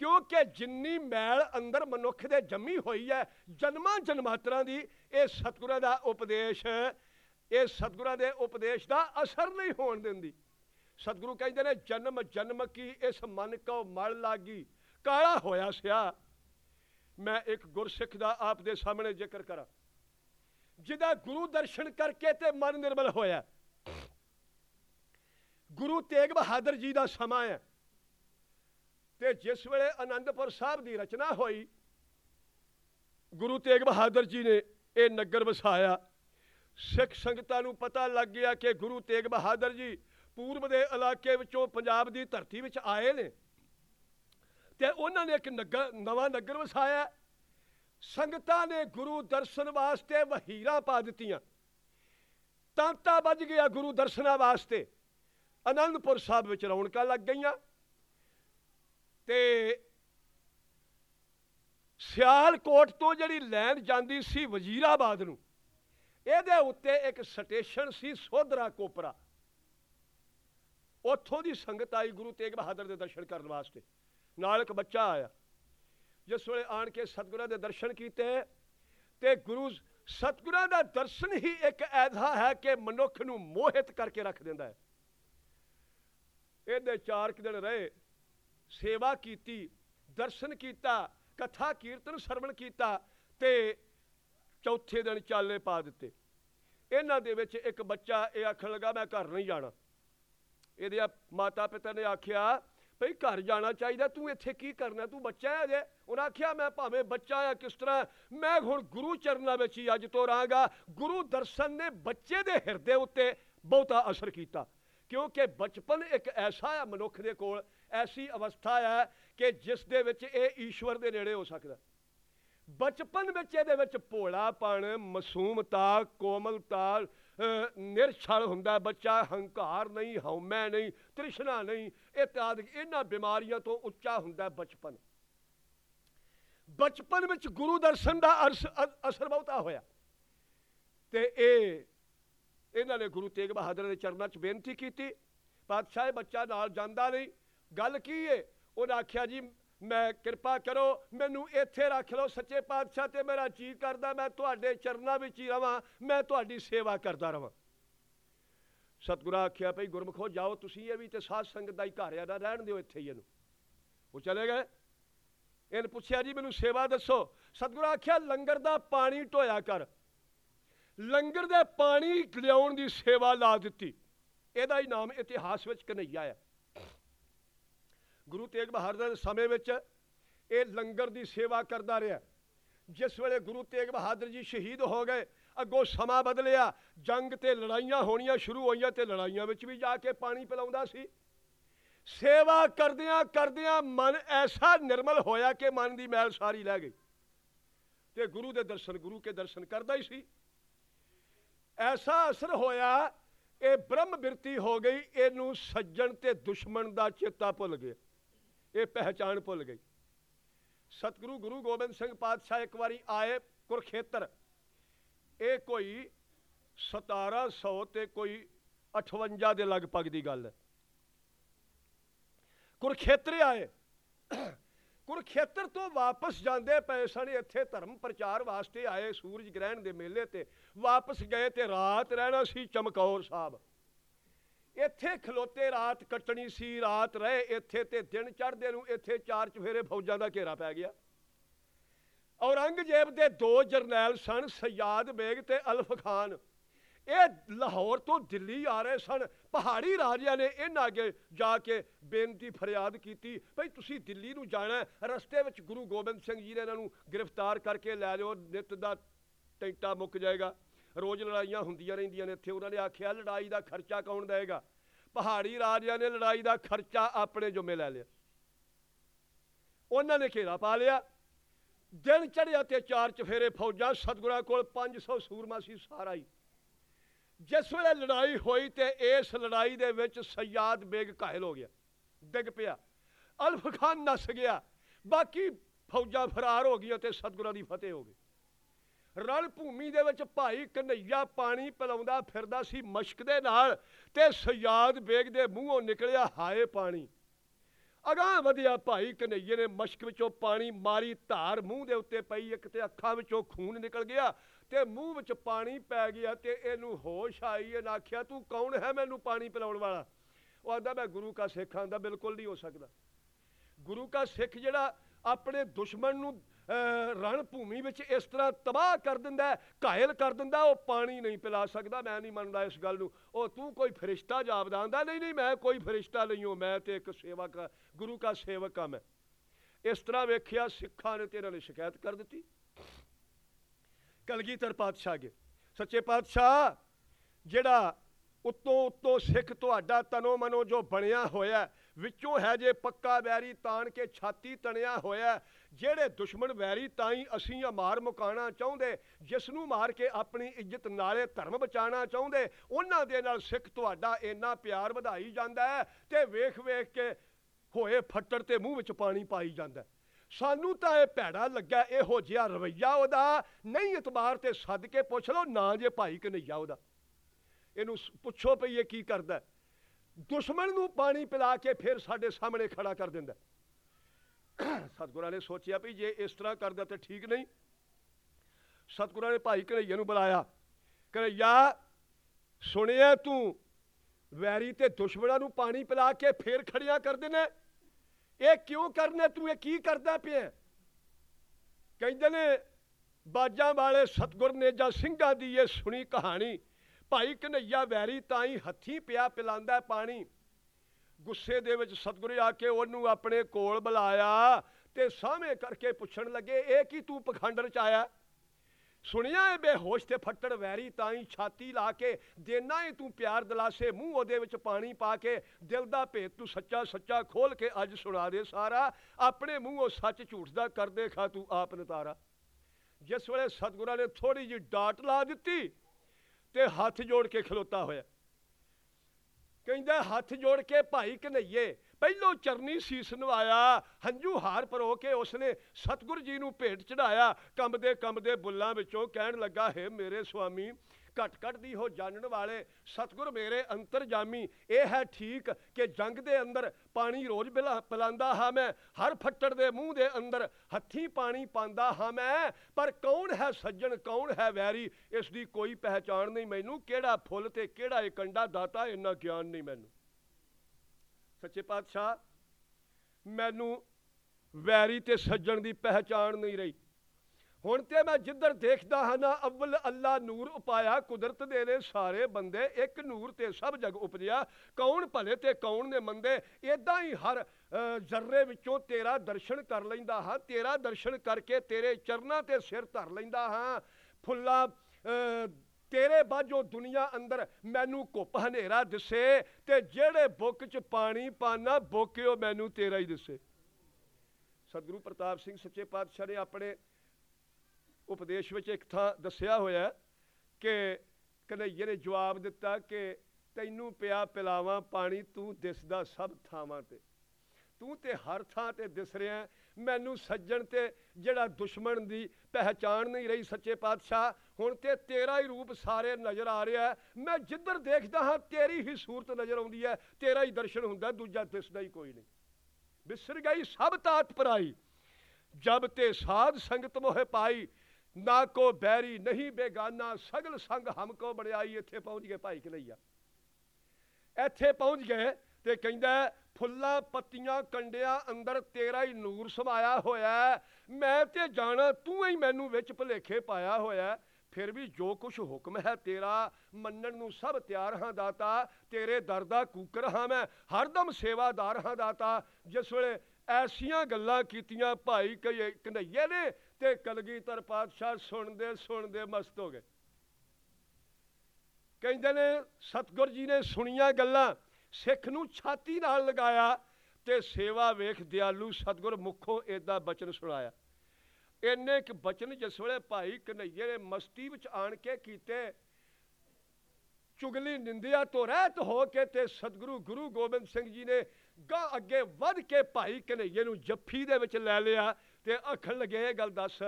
ਕਿਉਂਕਿ ਜਿੰਨੀ ਮੈਲ ਅੰਦਰ ਮਨੁੱਖ ਦੇ ਜੰਮੀ ਹੋਈ ਹੈ, ਜਨਮਾਂ ਜਨਮਾਤਰਾਂ ਦੀ ਇਹ ਸਤਿਗੁਰਾਂ ਦਾ ਉਪਦੇਸ਼, ਇਹ ਸਤਿਗੁਰਾਂ ਦੇ ਉਪਦੇਸ਼ ਦਾ ਅਸਰ ਨਹੀਂ ਹੋਣ ਦਿੰਦੀ। ਸਤਿਗੁਰੂ ਕਹਿੰਦੇ ਨੇ, ਜਨਮ ਜਨਮ ਕੀ ਇਸ ਮਨ ਕੋ ਮਲ ਲਾਗੀ? ਕਾਲਾ ਹੋਇਆ ਸਿਆ। ਮੈਂ ਇੱਕ ਗੁਰਸਿੱਖ ਦਾ ਆਪ ਦੇ ਸਾਹਮਣੇ ਜ਼ਿਕਰ ਕਰਾਂ, ਜਿਹਦਾ ਗੁਰੂ ਦਰਸ਼ਨ ਕਰਕੇ ਤੇ ਮਨ ਨਿਰਮਲ ਹੋਇਆ। ਗੁਰੂ ਤੇਗ ਬਹਾਦਰ ਜੀ ਦਾ ਸਮਾਂ ਹੈ। ਤੇ ਜਿਸ ਵੇਲੇ ਆਨੰਦਪੁਰ ਸਾਹਿਬ ਦੀ ਰਚਨਾ ਹੋਈ, ਗੁਰੂ ਤੇਗ ਬਹਾਦਰ ਜੀ ਨੇ ਇਹ ਨਗਰ ਵਸਾਇਆ। ਸਿੱਖ ਸੰਗਤਾਂ ਨੂੰ ਪਤਾ ਲੱਗ ਗਿਆ ਕਿ ਗੁਰੂ ਤੇਗ ਬਹਾਦਰ ਜੀ ਪੂਰਬ ਦੇ ਇਲਾਕੇ ਵਿੱਚੋਂ ਪੰਜਾਬ ਦੀ ਧਰਤੀ ਵਿੱਚ ਆਏ ਨੇ। ਤੇ ਉਹਨਾਂ ਨੇ ਇੱਕ ਨਗਰ, ਨਵਾਂ ਨਗਰ ਵਸਾਇਆ। ਸੰਗਤਾਂ ਨੇ ਗੁਰੂ ਦਰਸ਼ਨ ਵਾਸਤੇ ਵਹੀਰਾ ਪਾ ਦਿੱਤੀਆਂ। ਤਾਂਤਾ ਵੱਜ ਗਿਆ ਗੁਰੂ ਦਰਸ਼ਨਾਂ ਵਾਸਤੇ। ਅਨੰਦਪੁਰ ਸਾਹਿਬ ਵਿੱਚ ਰੌਣਕਾਂ ਲੱਗ ਗਈਆਂ। ਤੇ ਸਿਆਲਕੋਟ ਤੋਂ ਜਿਹੜੀ ਲੈਣ ਜਾਂਦੀ ਸੀ ਵਜ਼ੀਰਾਬਾਦ ਨੂੰ, ਇਹਦੇ ਉੱਤੇ ਇੱਕ ਸਟੇਸ਼ਨ ਸੀ ਸੋਧਰਾ ਕੋਪਰਾ। ਉੱਥੋਂ ਦੀ ਸੰਗਤ ਆਈ ਗੁਰੂ ਤੇਗ ਬਹਾਦਰ ਦੇ ਦਰਸ਼ਨ ਕਰਨ ਵਾਸਤੇ। ਨਾਲ ਇੱਕ ਬੱਚਾ ਆਇਆ, ਜਿਸ ਵੇਲੇ ਆਣ ਕੇ ਸਤਿਗੁਰਾਂ ਦੇ ਦਰਸ਼ਨ ਕੀਤੇ ਤੇ ਗੁਰੂ ਸਤਿਗੁਰਾਂ ਦਾ ਦਰਸ਼ਨ ਹੀ ਇੱਕ ਐਸਾ ਹੈ ਕਿ ਮਨੁੱਖ ਨੂੰ ਮੋਹਿਤ ਕਰਕੇ ਰੱਖ ਦਿੰਦਾ ਹੈ। ਇਹਦੇ ਚਾਰ ਕੁ ਦਿਨ ਰਹੇ ਸੇਵਾ ਕੀਤੀ, ਦਰਸ਼ਨ ਕੀਤਾ, ਕਥਾ ਕੀਰਤਨ ਸਰਵਣ ਕੀਤਾ ਤੇ ਚੌਥੇ ਦਿਨ ਚਾਲੇ ਪਾ ਦਿੱਤੇ। ਇਹਨਾਂ ਦੇ ਵਿੱਚ ਇੱਕ ਬੱਚਾ ਇਹ ਆਖਣ ਲੱਗਾ, ਮੈਂ ਘਰ ਨਹੀਂ ਜਾਣਾ। ਇਹਦੇ ਮਾਤਾ ਪਿਤਾ ਨੇ ਆਖਿਆ, ਭਈ ਘਰ ਜਾਣਾ ਚਾਹੀਦਾ, ਤੂੰ ਇੱਥੇ ਕੀ ਕਰਨਾ? ਤੂੰ ਬੱਚਾ ਹੈ ਜੇ ਉਹਨਾਂ ਆਖਿਆ, ਮੈਂ ਭਾਵੇਂ ਬੱਚਾ ਆ, ਕਿਸ ਤਰ੍ਹਾਂ? ਮੈਂ ਹੁਣ ਗੁਰੂ ਚਰਨਾਂ ਵਿੱਚ ਹੀ ਅੱਜ ਤੋਂ ਰਹਾਂਗਾ ਗੁਰੂ ਦਰਸ਼ਨ ਨੇ ਬੱਚੇ ਦੇ ਹਿਰਦੇ ਉੱਤੇ ਬਹੁਤਾ ਅਸਰ ਕੀਤਾ, ਕਿਉਂਕਿ ਬਚਪਨ ਇੱਕ ਐਸਾ ਹੈ ਮਨੁੱਖ ਦੇ ਕੋਲ ਐਸੀ ਅਵਸਥਾ ਹੈ ਕਿ ਜਿਸ ਦੇ ਵਿੱਚ ਇਹ ਈਸ਼ਵਰ ਦੇ ਨੇੜੇ ਹੋ ਸਕਦਾ। ਬਚਪਨ ਵਿੱਚ ਇਹਦੇ ਵਿੱਚ ਭੋਲਾਪਣ, ਮਾਸੂਮਤਾ, ਕੋਮਲਤਾ ਨਿਰਛਲ ਹੁੰਦਾ ਬੱਚਾ ਹੰਕਾਰ ਨਹੀਂ, ਹਉਮੈ ਨਹੀਂ, ਤ੍ਰਿਸ਼ਨਾ ਨਹੀਂ, ਇਤਆਦਿ ਇਹਨਾਂ ਬਿਮਾਰੀਆਂ ਤੋਂ ਉੱਚਾ ਹੁੰਦਾ ਬਚਪਨ। ਬਚਪਨ ਵਿੱਚ ਗੁਰੂ ਦਰਸ਼ਨ ਦਾ ਅਸਰ ਬਹੁਤਾ ਹੋਇਆ। ਤੇ ਇਹ, ਇਹਨਾਂ ਨੇ ਗੁਰੂ ਤੇਗ ਬਹਾਦਰ ਦੇ ਚਰਨਾਂ 'ਚ ਬੇਨਤੀ ਕੀਤੀ। ਪਾਤਸ਼ਾਹ ਬੱਚਾ ਨਾਲ ਜਾਂਦਾ ਨਹੀਂ। ਗੱਲ ਕੀ ਏ? ਉਹਨੇ ਆਖਿਆ ਜੀ, ਮੈਂ ਕਿਰਪਾ ਕਰੋ, ਮੈਨੂੰ ਇੱਥੇ ਰੱਖ ਲਓ ਸੱਚੇ ਪਾਤਸ਼ਾਹ ਤੇ ਮੇਰਾ ਜੀ ਕਰਦਾ, ਮੈਂ ਤੁਹਾਡੇ ਚਰਨਾਂ ਵਿੱਚ ਹੀ ਰਵਾਂ, ਮੈਂ ਤੁਹਾਡੀ ਸੇਵਾ ਕਰਦਾ ਰਵਾਂ। ਸਤਿਗੁਰਾਂ ਆਖਿਆ, ਭਈ ਗੁਰਮਖੋ, ਜਾਓ ਤੁਸੀਂ ਇਹ ਵੀ ਤੇ ਸਾਧ ਸੰਗਤ ਦਾ ਹੀ ਘਰ ਆ, ਨਾ ਰਹਿਣ ਦਿਓ ਇੱਥੇ ਹੀ ਇਹਨੂੰ। ਉਹ ਚਲੇ ਗਏ। ਇਹਨ ਪੁੱਛਿਆ ਜੀ, ਮੈਨੂੰ ਸੇਵਾ ਦੱਸੋ। ਸਤਿਗੁਰਾਂ ਆਖਿਆ, ਲੰਗਰ ਦਾ ਪਾਣੀ ਢੋਇਆ ਕਰ। ਲੰਗਰ ਦੇ ਪਾਣੀ ਲਿਆਉਣ ਦੀ ਸੇਵਾ ਲਾ ਦਿੱਤੀ। ਇਹਦਾ ਹੀ ਨਾਮ ਇਤਿਹਾਸ ਵਿੱਚ ਕਨਈਆ ਹੈ ਗੁਰੂ ਤੇਗ ਬਹਾਦਰ ਦੇ ਸਮੇਂ ਵਿੱਚ ਇਹ ਲੰਗਰ ਦੀ ਸੇਵਾ ਕਰਦਾ ਰਿਹਾ। ਜਿਸ ਵੇਲੇ ਗੁਰੂ ਤੇਗ ਬਹਾਦਰ ਜੀ ਸ਼ਹੀਦ ਹੋ ਗਏ, ਅੱਗੋਂ ਸਮਾਂ ਬਦਲਿਆ, ਜੰਗ ਤੇ ਲੜਾਈਆਂ ਹੋਣੀਆਂ ਸ਼ੁਰੂ ਹੋਈਆਂ ਤੇ ਲੜਾਈਆਂ ਵਿੱਚ ਵੀ ਜਾ ਕੇ ਪਾਣੀ ਪਿਲਾਉਂਦਾ ਸੀ। ਸੇਵਾ ਕਰਦਿਆਂ ਕਰਦਿਆਂ ਮਨ ਐਸਾ ਨਿਰਮਲ ਹੋਇਆ ਕਿ ਮਨ ਦੀ ਮੈਲ ਸਾਰੀ ਲੈ ਗਈ। ਤੇ ਗੁਰੂ ਦੇ ਦਰਸ਼ਨ ਗੁਰੂ ਕੇ ਦਰਸ਼ਨ ਕਰਦਾ ਹੀ ਸੀ। ਐਸਾ ਅਸਰ ਹੋਇਆ, ਇਹ ਬ੍ਰਹਮ ਬਿਰਤੀ ਹੋ ਗਈ, ਇਹਨੂੰ ਸੱਜਣ ਤੇ ਦੁਸ਼ਮਣ ਦਾ ਚੇਤਾ ਭੁੱਲ ਗਿਆ। ਇਹ ਪਹਿਚਾਨ ਭੁੱਲ ਗਈ। ਸਤਿਗੁਰੂ ਗੁਰੂ ਗੋਬਿੰਦ ਸਿੰਘ ਪਾਤਸ਼ਾਹ ਇੱਕ ਵਾਰੀ ਆਏ ਕੁਰਖੇਤਰ। ਇਹ ਕੋਈ 1700 ਤੇ ਕੋਈ 58 ਦੇ ਲਗਭਗ ਦੀ ਗੱਲ ਹੈ। ਕੁਰਖੇਤਰ ਆਏ। ਕੁਰਖੇਤਰ ਤੋਂ ਵਾਪਸ ਜਾਂਦੇ ਪਏ ਸਨ, ਇੱਥੇ ਧਰਮ ਪ੍ਰਚਾਰ ਵਾਸਤੇ ਆਏ ਸੂਰਜ ਗ੍ਰਹਿਣ ਦੇ ਮੇਲੇ ਤੇ। ਵਾਪਸ ਗਏ ਤੇ ਰਾਤ ਰਹਿਣਾ ਸੀ ਚਮਕੌਰ ਸਾਹਿਬ। ਇੱਥੇ ਖਲੋਤੇ ਰਾਤ ਕੱਟਣੀ ਸੀ, ਰਾਤ ਰਹੇ ਇੱਥੇ ਤੇ ਦਿਨ ਚੜ੍ਹਦੇ ਨੂੰ ਇੱਥੇ ਚਾਰ ਚਫੇਰੇ ਫੌਜਾਂ ਦਾ ਘੇਰਾ ਪੈ ਗਿਆ। ਔਰੰਗਜ਼ੇਬ ਦੇ ਦੋ ਜਰਨੈਲ ਸਨ, ਸਯਾਦ ਬੇਗ ਤੇ ਅਲਫ ਖਾਨ। ਇਹ ਲਾਹੌਰ ਤੋਂ ਦਿੱਲੀ ਆ ਰਹੇ ਸਨ। ਪਹਾੜੀ ਰਾਜਿਆਂ ਨੇ ਇਹਨਾਂ ਅੱਗੇ ਜਾ ਕੇ ਬੇਨਤੀ ਫਰਿਆਦ ਕੀਤੀ, ਭਈ ਤੁਸੀਂ ਦਿੱਲੀ ਨੂੰ ਜਾਣਾ ਰਸਤੇ ਵਿੱਚ ਗੁਰੂ ਗੋਬਿੰਦ ਸਿੰਘ ਜੀ ਨੇ ਇਹਨਾਂ ਨੂੰ ਗ੍ਰਿਫਤਾਰ ਕਰਕੇ ਲੈ ਲਿਓ ਨਿਤ ਦਾ ਟੈਂਟਾ ਮੁੱਕ ਜਾਏਗਾ। ਰੋਜ਼ ਲੜਾਈਆਂ ਹੁੰਦੀਆਂ ਰਹਿੰਦੀਆਂ ਨੇ ਇੱਥੇ। ਉਹਨਾਂ ਨੇ ਆਖਿਆ, ਲੜਾਈ ਦਾ ਖਰਚਾ ਕੌਣ ਦੇਗਾ ਪਹਾੜੀ ਰਾਜਿਆਂ ਨੇ ਲੜਾਈ ਦਾ ਖਰਚਾ ਆਪਣੇ ਜੁਮੇ ਲੈ ਲਿਆ। ਉਹਨਾਂ ਨੇ ਘੇਰਾ ਪਾ ਲਿਆ। ਦਿਨ ਚੜਿਆ ਤੇ ਚਾਰ ਚਫੇਰੇ ਫੌਜਾਂ, ਸਤਗੁਰਾਂ ਕੋਲ 500 ਸੂਰਮਾ ਸੀ ਸਾਰਾ ਹੀ ਜਿਸ ਵੇਲੇ ਲੜਾਈ ਹੋਈ ਤੇ ਇਸ ਲੜਾਈ ਦੇ ਵਿੱਚ ਸਯਾਦ ਬੇਗ ਘਾਇਲ ਹੋ ਗਿਆ। ਡਿੱਗ ਪਿਆ। ਅਲਫ ਖਾਨ ਨਸ ਗਿਆ। ਬਾਕੀ ਫੌਜਾਂ ਫਰਾਰ ਹੋ ਗਈਆਂ ਤੇ ਸਤਗੁਰਾਂ ਦੀ ਫਤਿਹ ਹੋ ਗਈ। ਰਣ ਭੂਮੀ ਦੇ ਵਿੱਚ ਭਾਈ ਕਨਈਆ ਪਾਣੀ ਪਿਲਾਉਂਦਾ ਫਿਰਦਾ ਸੀ ਮਸ਼ਕ ਦੇ ਨਾਲ ਤੇ ਸਯਾਦ ਬੇਗ ਦੇ ਮੂੰਹੋਂ ਨਿਕਲਿਆ ਹਾਏ ਪਾਣੀ। ਅਗਾਂਹ ਵਧਿਆ ਭਾਈ ਕਨਈਏ ਨੇ ਮਸ਼ਕ ਵਿੱਚੋਂ ਪਾਣੀ ਮਾਰੀ, ਧਾਰ ਮੂੰਹ ਦੇ ਉੱਤੇ ਪਈ, ਇੱਕ ਤੇ ਅੱਖਾਂ ਵਿੱਚੋਂ ਖੂਨ ਨਿਕਲ ਗਿਆ ਤੇ ਮੂੰਹ ਵਿੱਚ ਪਾਣੀ ਪੈ ਗਿਆ ਤੇ ਇਹਨੂੰ ਹੋਸ਼ ਆਈ, ਇਹਨੇ ਆਖਿਆ, ਤੂੰ ਕੌਣ ਹੈ ਮੈਨੂੰ ਪਾਣੀ ਪਿਲਾਉਣ ਵਾਲਾ? ਉਹ ਆਂਦਾ, ਮੈਂ ਗੁਰੂ ਕਾ ਸਿੱਖ ਆਂਦਾ, ਬਿਲਕੁਲ ਨਹੀਂ ਹੋ ਸਕਦਾ। ਗੁਰੂ ਕਾ ਸਿੱਖ ਜਿਹੜਾ ਆਪਣੇ ਦੁਸ਼ਮਣ ਨੂੰ ਰਣ ਭੂਮੀ ਵਿੱਚ ਇਸ ਤਰ੍ਹਾਂ ਤਬਾਹ ਕਰ ਦਿੰਦਾ ਘਾਇਲ ਕਰ ਦਿੰਦਾ ਉਹ ਪਾਣੀ ਨਹੀਂ ਪਿਲਾ ਸਕਦਾ, ਮੈਂ ਨਹੀਂ ਮੰਨਦਾ ਇਸ ਗੱਲ ਨੂੰ। ਉਹ ਤੂੰ ਕੋਈ ਫਰਿਸ਼ਤਾ ਜਾਪਦਾ ਆਂਦਾ ਨਹੀਂ ਨਹੀਂ, ਮੈਂ ਕੋਈ ਫਰਿਸ਼ਤਾ ਨਹੀਂ ਹਾਂ, ਮੈਂ ਤੇ ਇੱਕ ਸੇਵਕ ਗੁਰੂ ਕਾ ਸੇਵਕ ਹਾਂ ਮੈਂ। ਇਸ ਤਰ੍ਹਾਂ ਵੇਖਿਆ ਸਿੱਖਾਂ ਨੇ ਤੇ ਇਹਨਾਂ ਨੇ ਸ਼ਿਕਾਇਤ ਕਰ ਦਿੱਤੀ। ਕਲਗੀਧਰ ਪਾਤਸ਼ਾਹ ਅਗੇ, ਸੱਚੇ ਪਾਤਸ਼ਾਹ, ਜਿਹੜਾ ਉੱਤੋਂ ਉੱਤੋਂ ਸਿੱਖ ਤੁਹਾਡਾ ਤਨੋ ਮਨੋ ਜੋ ਬਣਿਆ ਹੋਇਆ ਵਿੱਚੋਂ ਹੈ ਜੇ ਪੱਕਾ ਵੈਰੀ ਤਾਣ ਕੇ ਛਾਤੀ ਤਣਿਆ ਹੋਇਆ ਜਿਹੜੇ ਦੁਸ਼ਮਣ ਵੈਰੀ ਤਾਈ ਅਸੀਂ ਆ ਮਾਰ ਮੁਕਾਣਾ ਚਾਹੁੰਦੇ ਜਿਸ ਨੂੰ ਮਾਰ ਕੇ ਆਪਣੀ ਇੱਜ਼ਤ ਨਾਲੇ ਧਰਮ ਬਚਾਉਣਾ ਚਾਹੁੰਦੇ, ਉਹਨਾਂ ਦੇ ਨਾਲ ਸਿੱਖ ਤੁਹਾਡਾ ਇੰਨਾ ਪਿਆਰ ਵਧਾਈ ਜਾਂਦਾ ਹੈ ਤੇ ਵੇਖ ਵੇਖ ਕੇ ਹੋਏ ਫੱਟੜ ਤੇ ਮੂੰਹ ਵਿੱਚ ਪਾਣੀ ਪਾਈ ਜਾਂਦਾ ਸਾਨੂੰ ਤਾਂ ਇਹ ਭੈੜਾ ਲੱਗਾ ਇਹੋ ਜਿਹਾ ਰਵਈਆ ਉਹਦਾ, ਨਹੀਂ ਇਤਬਾਰ ਤੇ ਸੱਦ ਕੇ ਪੁੱਛ ਲਓ, ਨਾ ਜੇ ਭਾਈ ਕਨਈਆ ਉਹਦਾ। ਇਹਨੂੰ ਪੁੱਛੋ ਭਈ ਇਹ ਕੀ ਕਰਦਾ ਦੁਸ਼ਮਣ ਨੂੰ ਪਾਣੀ ਪਿਲਾ ਕੇ ਫਿਰ ਸਾਡੇ ਸਾਹਮਣੇ ਖੜਾ ਕਰ ਦਿੰਦਾ ਹੈ। ਸਤਿਗੁਰਾਂ ਨੇ ਸੋਚਿਆ ਵੀ ਜੇ ਇਸ ਤਰ੍ਹਾਂ ਕਰਦਾ ਤੇ ਠੀਕ ਨਹੀਂ। ਸਤਿਗੁਰਾਂ ਨੇ ਭਾਈ ਕਨਈਆ ਨੂੰ ਬੁਲਾਇਆ ਕਨਈਆ ਸੁਣਿਆ ਤੂੰ, ਵੈਰੀ ਤੇ ਦੁਸ਼ਮਣਾਂ ਨੂੰ ਪਾਣੀ ਪਿਲਾ ਕੇ ਫੇਰ ਖੜਿਆ ਕਰ ਦੇਣਾ ਇਹ ਕਿਉਂ ਕਰਨਾ ਤੂੰ, ਇਹ ਕੀ ਕਰਦਾ ਪਿਆ ਕਹਿੰਦੇ ਨੇ, ਬਾਜਾਂ ਵਾਲੇ ਸਤਗੁਰ ਨੇ ਜਾਂ ਸਿੰਘਾਂ ਦੀ ਇਹ ਸੁਣੀ ਕਹਾਣੀ ਭਾਈ ਕਨਈਆ ਵੈਰੀ ਤਾਂ ਹੀ ਹੱਥੀ ਪਿਆ ਪਿਲਾਉਂਦਾ ਪਾਣੀ। ਗੁੱਸੇ ਦੇ ਵਿੱਚ ਸਤਗੁਰ ਆ ਕੇ ਉਹਨੂੰ ਆਪਣੇ ਕੋਲ ਬੁਲਾਇਆ ਤੇ ਸਾਹਮਣੇ ਕਰਕੇ ਪੁੱਛਣ ਲੱਗੇ, ਇਹ ਕੀ ਤੂੰ ਪਖੰਡ ਰਚਾਇਆ ਸੁਣਿਆ ਏ ਬੇਹੋਸ਼ ਤੇ ਫੱਟੜ ਵੈਰੀ ਤਾਂ ਹੀ ਛਾਤੀ ਲਾ ਕੇ, ਦੇਨਾ ਹੀ ਤੂੰ ਪਿਆਰ ਦਿਲਾਸੇ, ਮੂੰਹ ਉਹਦੇ ਵਿੱਚ ਪਾਣੀ ਪਾ ਕੇ, ਦਿਲ ਦਾ ਭੇਤ ਤੂੰ ਸੱਚਾ ਸੱਚਾ ਖੋਲ ਕੇ ਅੱਜ ਸੁਣਾ ਦੇ ਸਾਰਾ, ਆਪਣੇ ਮੂੰਹ ਉਹ ਸੱਚ ਝੂਠ ਦਾ ਕਰਦੇ ਖਾ ਤੂੰ ਆਪ ਨਤਾਰਾ। ਜਿਸ ਵੇਲੇ ਸਤਿਗੁਰਾਂ ਨੇ ਥੋੜੀ ਜਿਹੀ ਡਾਟ ਲਾ ਦਿੱਤੀ ਤੇ ਹੱਥ ਜੋੜ ਕੇ ਖਲੋਤਾ ਹੋਇਆ। ਕਹਿੰਦਾ, ਹੱਥ ਜੋੜ ਕੇ ਭਾਈ ਕਨਈਏ ਪਹਿਲੋਂ ਚਰਨੀ ਸੀਸ ਨਵਾਇਆ, ਹੰਝੂ ਹਾਰ ਪਰੋ ਕੇ ਉਸਨੇ ਸਤਿਗੁਰ ਜੀ ਨੂੰ ਭੇਟ ਚੜਾਇਆ ਕੰਬਦੇ ਕੰਬਦੇ ਬੁੱਲਾਂ ਵਿੱਚੋਂ ਕਹਿਣ ਲੱਗਾ, ਹੈ ਮੇਰੇ ਸੁਆਮੀ ਘਟ ਘਟ ਦੀ ਹੋ ਜਾਣਨ ਵਾਲੇ, ਸਤਿਗੁਰ ਮੇਰੇ ਅੰਤਰ ਜਾਮੀ ਇਹ ਹੈ ਠੀਕ ਕਿ ਜੰਗ ਦੇ ਅੰਦਰ ਪਾਣੀ ਰੋਜ਼ ਪਿਲਾ- ਪਿਲਾਂਦਾ ਹਾਂ ਮੈਂ, ਹਰ ਫੱਟੜ ਦੇ ਮੂੰਹ ਦੇ ਅੰਦਰ ਹੱਥੀਂ ਪਾਣੀ ਪਾਉਂਦਾ ਹਾਂ ਮੈਂ, ਪਰ ਕੌਣ ਹੈ ਸੱਜਣ, ਕੌਣ ਹੈ ਵੈਰੀ, ਇਸ ਦੀ ਕੋਈ ਪਹਿਚਾਣ ਨਹੀਂ ਮੈਨੂੰ, ਕਿਹੜਾ ਫੁੱਲ ਤੇ ਕਿਹੜਾ ਇਹ ਕੰਡਾ ਦਾਤਾ, ਇੰਨਾ ਗਿਆਨ ਨਹੀਂ ਮੈਨੂੰ। ਸੱਚੇ ਪਾਤਸ਼ਾਹ, ਮੈਨੂੰ ਵੈਰੀ ਤੇ ਸੱਜਣ ਦੀ ਪਹਿਚਾਣ ਨਹੀਂ ਰਹੀ। ਹੁਣ ਤੇ ਮੈਂ ਜਿੱਧਰ ਦੇਖਦਾ ਹਾਂ ਨਾ ਅਵਲ ਅੱਲਾ ਨੂਰ ਉਪਾਇਆ ਕੁਦਰਤ ਦੇ ਨੇ ਸਾਰੇ ਬੰਦੇ ਇੱਕ ਨੂਰ ਤੇ ਸਭ ਜਗ ਉਪਜਿਆ। ਕੌਣ ਭਲੇ ਤੇ ਕੌਣ ਨੇ ਮੰਦੇ ਇਦਾਂ ਹੀ ਹਰ ਜ਼ਰਰੇ ਵਿੱਚੋਂ ਤੇਰਾ ਦਰਸ਼ਨ ਕਰ ਲੈਂਦਾ ਹਾਂ। ਤੇਰਾ ਦਰਸ਼ਨ ਕਰਕੇ ਤੇਰੇ ਚਰਨਾਂ ਤੇ ਸਿਰ ਧਰ ਲੈਂਦਾ ਹਾਂ। ਫੁੱਲਾ ਅ, ਤੇਰੇ ਬਾਝੋਂ ਦੁਨੀਆ ਅੰਦਰ ਮੈਨੂੰ ਘੁੱਪ ਹਨੇਰਾ ਦਿਸੇ ਤੇ ਜਿਹੜੇ ਬੁੱਕ 'ਚ ਪਾਣੀ ਪਾਣਾ ਬੋਕਿਓ ਮੈਨੂੰ ਤੇਰਾ ਹੀ ਦਿਸੇ। ਸਤਿਗੁਰੂ ਪ੍ਰਤਾਪ ਸਿੰਘ ਸੱਚੇ ਪਾਤਸ਼ਾਹ ਨੇ ਆਪਣੇ ਉਪਦੇਸ਼ ਵਿੱਚ ਇੱਕ ਥਾਂ ਦੱਸਿਆ ਹੋਇਆ ਕਿ ਕਨਈਏ ਨੇ ਜਵਾਬ ਦਿੱਤਾ ਕਿ ਤੈਨੂੰ ਪਿਆ ਪਿਲਾਵਾਂ ਪਾਣੀ ਤੂੰ ਦਿਸਦਾ ਸਭ ਥਾਵਾਂ ਤੇ। ਤੂੰ ਤੇ ਹਰ ਥਾਂ ਤੇ ਦਿਸ ਰਿਹਾ ਮੈਨੂੰ ਸੱਜਣ ਤੇ ਜਿਹੜਾ ਦੁਸ਼ਮਣ ਦੀ ਪਹਿਚਾਣ ਨਹੀਂ ਰਹੀ ਸੱਚੇ ਪਾਤਸ਼ਾਹ, ਹੁਣ ਤੇ ਤੇਰਾ ਹੀ ਰੂਪ ਸਾਰੇ ਨਜ਼ਰ ਆ ਰਿਹਾ ਮੈਂ ਜਿੱਧਰ ਦੇਖਦਾ ਹਾਂ, ਤੇਰੀ ਹੀ ਸੂਰਤ ਨਜ਼ਰ ਆਉਂਦੀ ਹੈ। ਤੇਰਾ ਹੀ ਦਰਸ਼ਨ ਹੁੰਦਾ ਦੂਜਾ ਦਿਸਦਾ ਹੀ ਕੋਈ ਨਹੀਂ। ਬਿਸਰ ਗਈ ਸਭ ਤਾਤ ਪਰਾਈ। ਜਬ ਤੇ ਸਾਧ ਸੰਗਤ ਮੋਹਿ ਪਾਈ ਨਾ ਕੋ ਬੈਰੀ, ਨਹੀਂ ਬੇਗਾਨਾ, ਸਗਲ ਸੰਗ ਹਮਕੋ ਇੱਥੇ ਪਹੁੰਚ ਗਏ ਭਾਈ ਕਨਈਆ ਇੱਥੇ ਪਹੁੰਚ ਗਏ ਤੇ ਕਹਿੰਦਾ, ਫੁੱਲਾਂ, ਪੱਤੀਆਂ, ਕੰਡਿਆਂ ਅੰਦਰ ਤੇਰਾ ਹੀ ਨੂਰ ਸਮਾਇਆ ਹੋਇਆ ਮੈਂ ਤੇ ਜਾਣਾ, ਤੂੰ ਹੀ ਮੈਨੂੰ ਵਿੱਚ ਭੁਲੇਖੇ ਪਾਇਆ ਹੋਇਆ ਫਿਰ ਵੀ ਜੋ ਕੁਛ ਹੁਕਮ ਹੈ ਤੇਰਾ, ਮੰਨਣ ਨੂੰ ਸਭ ਤਿਆਰ ਹਾਂ ਦਾਤਾ। ਤੇਰੇ ਦਰ ਦਾ ਕੂਕਰ ਹਾਂ ਮੈਂ, ਹਰਦਮ ਸੇਵਾਦਾਰ ਹਾਂ ਦਾਤਾ। ਜਿਸ ਵੇਲੇ ਐਸੀਆਂ ਗੱਲਾਂ ਕੀਤੀਆਂ ਭਾਈ ਕਈ ਕਨਈਏ ਨੇ ਤੇ ਕਲਗੀਧਰ ਪਾਤਸ਼ਾਹ ਸੁਣਦੇ ਸੁਣਦੇ ਮਸਤ ਹੋ ਗਏ। ਕਹਿੰਦੇ ਨੇ, ਸਤਗੁਰ ਜੀ ਨੇ ਸੁਣੀਆਂ ਗੱਲਾਂ, ਸਿੱਖ ਨੂੰ ਛਾਤੀ ਨਾਲ ਲਗਾਇਆ ਤੇ ਸੇਵਾ ਵੇਖ ਦਿਆਲੂ ਸਤਗੁਰ ਮੁਖੋਂ ਏਦਾਂ ਬਚਨ ਸੁਣਾਇਆ। ਇੰਨੇ ਕਿ ਬਚਨ ਜਿਸ ਵੇਲੇ ਭਾਈ ਕਨਈਏ ਨੇ ਮਸਤੀ ਵਿੱਚ ਆਣ ਕੇ ਕੀਤੇ, ਚੁਗਲੀ ਨਿੰਦਿਆ ਤੋਂ ਰਹਿਤ ਹੋ ਕੇ ਤੇ ਸਤਿਗੁਰੂ ਗੁਰੂ ਗੋਬਿੰਦ ਸਿੰਘ ਜੀ ਨੇ ਗਾਂ ਅੱਗੇ ਵੱਧ ਕੇ ਭਾਈ ਕਨਈਏ ਨੂੰ ਜੱਫੀ ਦੇ ਵਿੱਚ ਲੈ ਲਿਆ ਤੇ ਆਖਣ ਲੱਗੇ ਇਹ ਗੱਲ ਦੱਸ।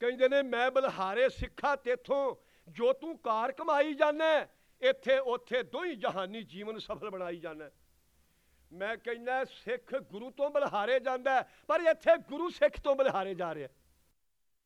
ਕਹਿੰਦੇ ਨੇ, ਮੈਂ ਬਲਹਾਰੇ ਸਿੱਖਾ ਤੇਥੋਂ ਜੋ ਤੂੰ ਕਾਰ ਕਮਾਈ ਜਾਣਾ, ਇੱਥੇ ਉੱਥੇ ਦੋਈ ਜਹਾਨੀ ਜੀਵਨ ਸਫਲ ਬਣਾਈ ਜਾਣਾ। ਮੈਂ ਕਹਿੰਦਾ, ਸਿੱਖ ਗੁਰੂ ਤੋਂ ਬਲਿਹਾਰੇ ਜਾਂਦਾ ਪਰ ਇੱਥੇ ਗੁਰੂ ਸਿੱਖ ਤੋਂ ਬਲਿਹਾਰੇ ਜਾ ਰਿਹਾ